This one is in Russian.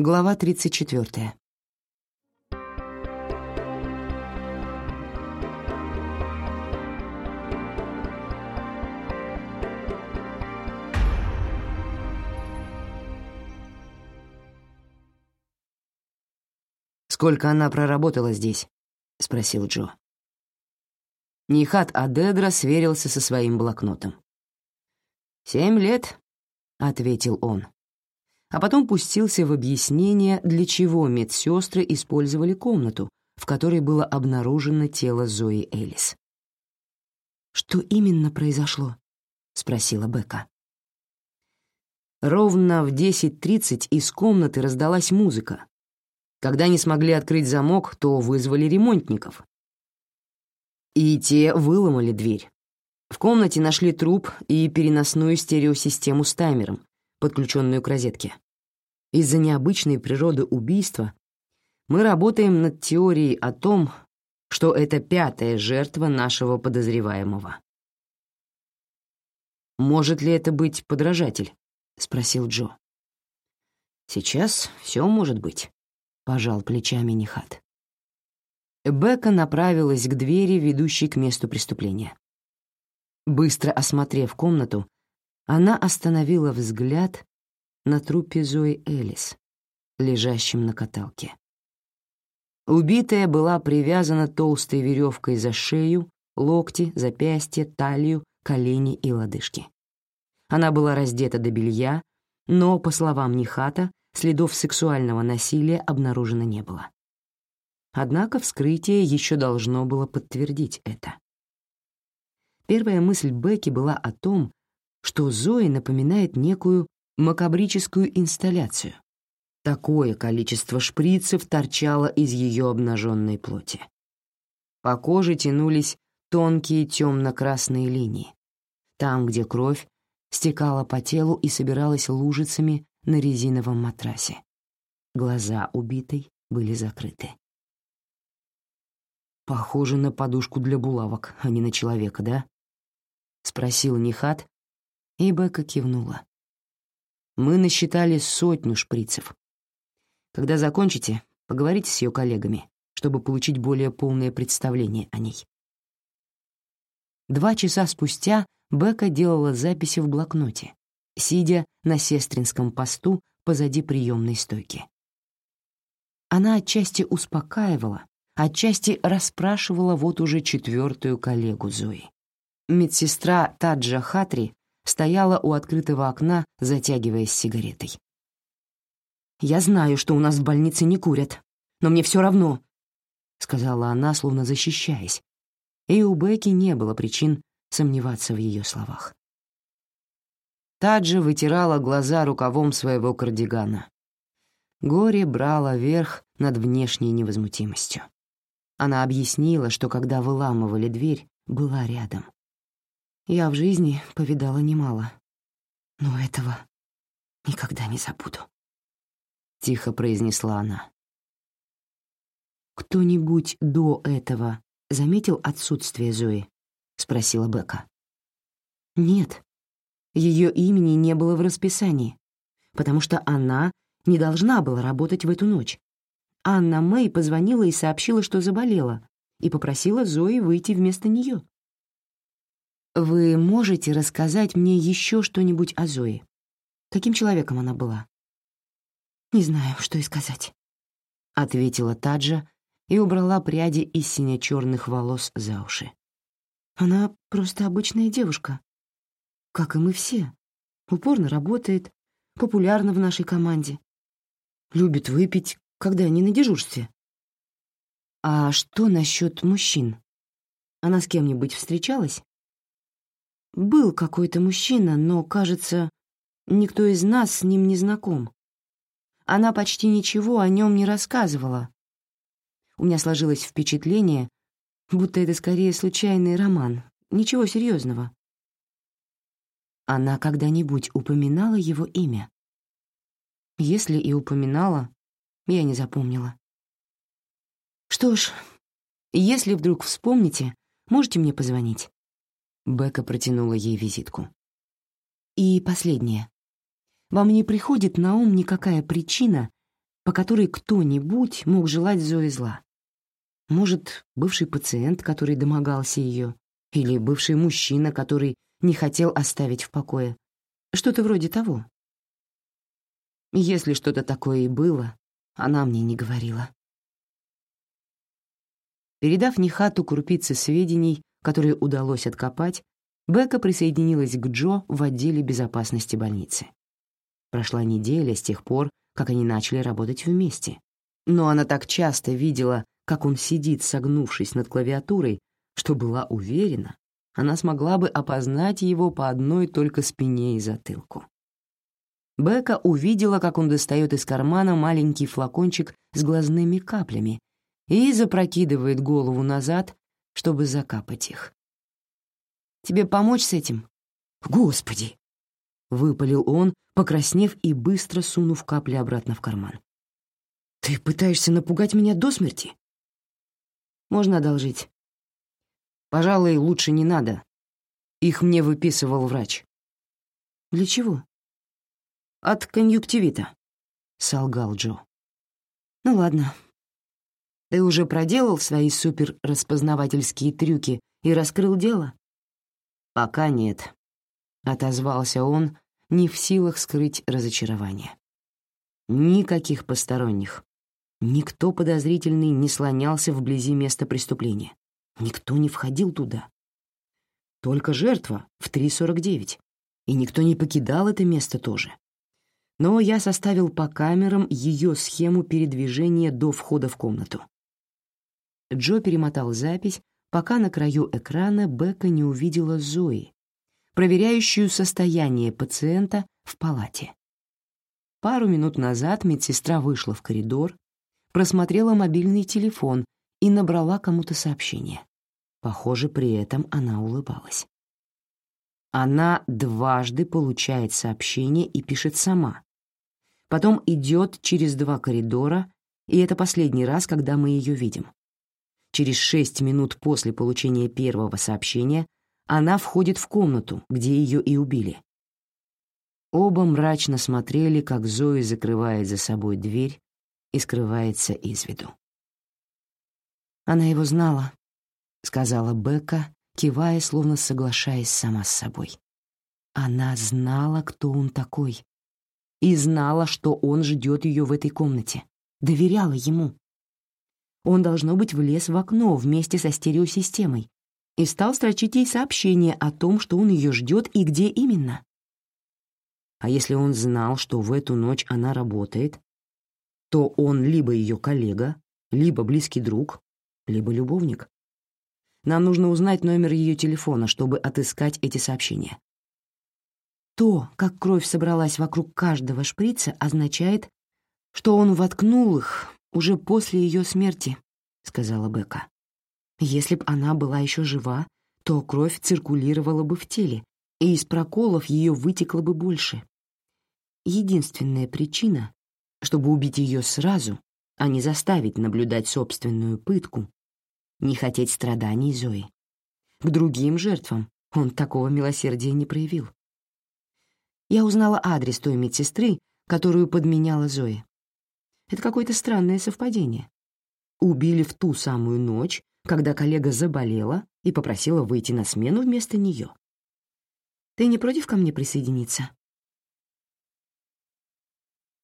Глава 34. «Сколько она проработала здесь?» — спросил Джо. Нихат Адедра сверился со своим блокнотом. «Семь лет», — ответил он а потом пустился в объяснение, для чего медсестры использовали комнату, в которой было обнаружено тело Зои Элис. «Что именно произошло?» — спросила Бека. Ровно в 10.30 из комнаты раздалась музыка. Когда не смогли открыть замок, то вызвали ремонтников. И те выломали дверь. В комнате нашли труп и переносную стереосистему с таймером, подключенную к розетке. Из-за необычной природы убийства мы работаем над теорией о том, что это пятая жертва нашего подозреваемого. «Может ли это быть подражатель?» — спросил Джо. «Сейчас все может быть», — пожал плечами Нихат. Бека направилась к двери, ведущей к месту преступления. Быстро осмотрев комнату, она остановила взгляд на трупе Зои Элис, лежащем на каталке. Убитая была привязана толстой веревкой за шею, локти, запястья, талию, колени и лодыжки. Она была раздета до белья, но, по словам Нихата, следов сексуального насилия обнаружено не было. Однако вскрытие еще должно было подтвердить это. Первая мысль Бекки была о том, что Зои напоминает некую макабрическую инсталляцию. Такое количество шприцев торчало из ее обнаженной плоти. По коже тянулись тонкие темно-красные линии. Там, где кровь стекала по телу и собиралась лужицами на резиновом матрасе. Глаза убитой были закрыты. «Похоже на подушку для булавок, а не на человека, да?» — спросил Нихат, и Бека кивнула. Мы насчитали сотню шприцев. Когда закончите, поговорите с ее коллегами, чтобы получить более полное представление о ней. Два часа спустя Бека делала записи в блокноте, сидя на сестринском посту позади приемной стойки. Она отчасти успокаивала, отчасти расспрашивала вот уже четвертую коллегу Зои. Медсестра Таджа Хатри стояла у открытого окна, затягиваясь сигаретой. «Я знаю, что у нас в больнице не курят, но мне все равно», — сказала она, словно защищаясь, и у Бекки не было причин сомневаться в ее словах. Таджа вытирала глаза рукавом своего кардигана. Горе брало верх над внешней невозмутимостью. Она объяснила, что когда выламывали дверь, была рядом. Я в жизни повидала немало, но этого никогда не забуду. Тихо произнесла она. «Кто-нибудь до этого заметил отсутствие Зои?» — спросила Бека. «Нет, ее имени не было в расписании, потому что она не должна была работать в эту ночь. Анна Мэй позвонила и сообщила, что заболела, и попросила Зои выйти вместо нее. «Вы можете рассказать мне еще что-нибудь о Зое? Каким человеком она была?» «Не знаю, что и сказать», — ответила Таджа и убрала пряди из сине-черных волос за уши. «Она просто обычная девушка, как и мы все. Упорно работает, популярна в нашей команде. Любит выпить, когда не на дежурстве». «А что насчет мужчин? Она с кем-нибудь встречалась?» Был какой-то мужчина, но, кажется, никто из нас с ним не знаком. Она почти ничего о нем не рассказывала. У меня сложилось впечатление, будто это скорее случайный роман, ничего серьезного. Она когда-нибудь упоминала его имя? Если и упоминала, я не запомнила. Что ж, если вдруг вспомните, можете мне позвонить. Бека протянула ей визитку. «И последнее. Вам не приходит на ум никакая причина, по которой кто-нибудь мог желать Зои зла. Может, бывший пациент, который домогался ее, или бывший мужчина, который не хотел оставить в покое. Что-то вроде того. Если что-то такое и было, она мне не говорила. Передав Нихату крупицы сведений, которые удалось откопать, Бека присоединилась к Джо в отделе безопасности больницы. Прошла неделя с тех пор, как они начали работать вместе. Но она так часто видела, как он сидит, согнувшись над клавиатурой, что была уверена, она смогла бы опознать его по одной только спине и затылку. Бека увидела, как он достает из кармана маленький флакончик с глазными каплями и запрокидывает голову назад, чтобы закапать их. «Тебе помочь с этим?» «Господи!» — выпалил он, покраснев и быстро сунув капли обратно в карман. «Ты пытаешься напугать меня до смерти?» «Можно одолжить». «Пожалуй, лучше не надо. Их мне выписывал врач». «Для чего?» «От конъюнктивита», — солгал Джо. «Ну ладно, ты уже проделал свои суперраспознавательские трюки и раскрыл дело? Пока нет, отозвался он, не в силах скрыть разочарование. Никаких посторонних. Никто подозрительный не слонялся вблизи места преступления. Никто не входил туда. Только жертва в 3.49. И никто не покидал это место тоже но я составил по камерам ее схему передвижения до входа в комнату. Джо перемотал запись, пока на краю экрана Бека не увидела Зои, проверяющую состояние пациента в палате. Пару минут назад медсестра вышла в коридор, просмотрела мобильный телефон и набрала кому-то сообщение. Похоже, при этом она улыбалась. Она дважды получает сообщение и пишет сама. Потом идет через два коридора, и это последний раз, когда мы ее видим. Через шесть минут после получения первого сообщения она входит в комнату, где ее и убили. Оба мрачно смотрели, как Зои закрывает за собой дверь и скрывается из виду. «Она его знала», — сказала Бека, кивая, словно соглашаясь сама с собой. Она знала, кто он такой, и знала, что он ждет ее в этой комнате, доверяла ему. Он, должно быть, влез в окно вместе со стереосистемой и стал строчить ей сообщение о том, что он ее ждет и где именно. А если он знал, что в эту ночь она работает, то он либо ее коллега, либо близкий друг, либо любовник. Нам нужно узнать номер ее телефона, чтобы отыскать эти сообщения. То, как кровь собралась вокруг каждого шприца, означает, что он воткнул их уже после ее смерти», — сказала Бека. «Если б она была еще жива, то кровь циркулировала бы в теле, и из проколов ее вытекло бы больше. Единственная причина, чтобы убить ее сразу, а не заставить наблюдать собственную пытку, не хотеть страданий Зои. К другим жертвам он такого милосердия не проявил. Я узнала адрес той медсестры, которую подменяла Зои. Это какое-то странное совпадение. Убили в ту самую ночь, когда коллега заболела и попросила выйти на смену вместо нее. Ты не против ко мне присоединиться?